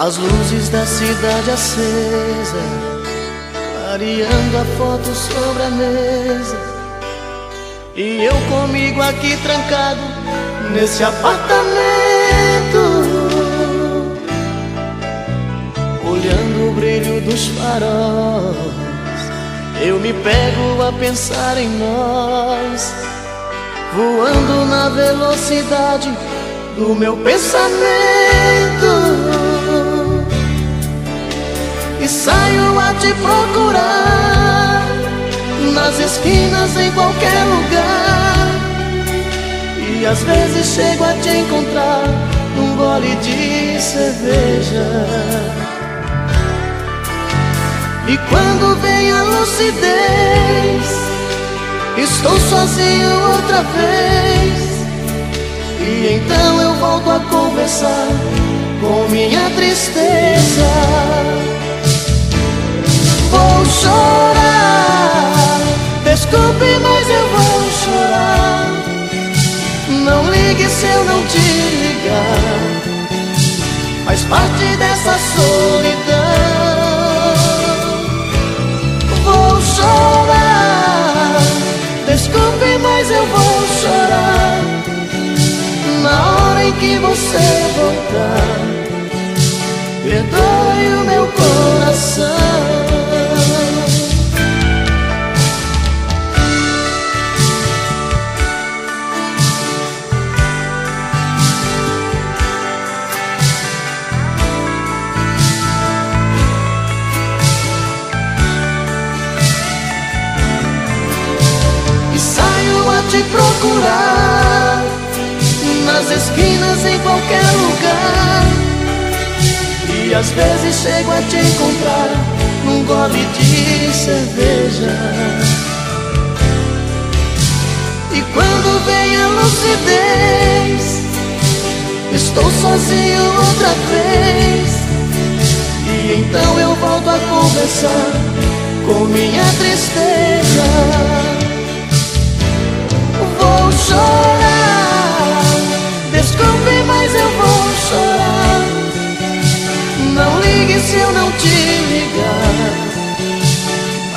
As luzes da cidade acesa, clareando a foto sobre a mesa. E eu comigo aqui trancado nesse apartamento, olhando o brilho dos faróis. Eu me pego a pensar em nós, voando na velocidade do meu pensamento. E saio a te procurar nas esquinas, em qualquer lugar. E às vezes chego a te encontrar num gole de cerveja. E quando vem a lucidez, estou sozinho outra vez. E então eu volto a conversar com minha tristeza. Ligue se eu não te ligar. Faz parte dessa solidão. que você voltar. Perdoe o meu coração. Procurar nas esquinas, em qualquer lugar. E às vezes chego a te encontrar num gole de cerveja. E quando vem a lucidez, estou sozinho outra vez. E então eu volto a conversar com minha tristeza.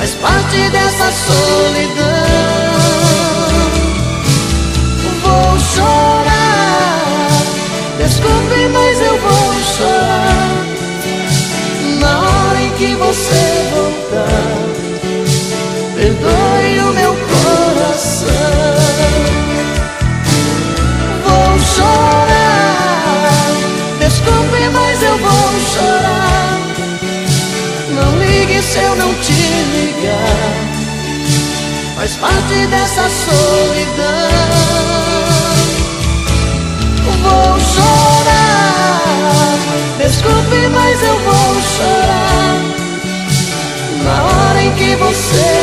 Faz parte dessa solidão. Vou chorar. Desculpe, mas eu vou chorar. Na hora em que você voltar, perdoe Faz parte dessa solidão. Vou chorar. Desculpe, mas eu vou chorar. Na hora em que você.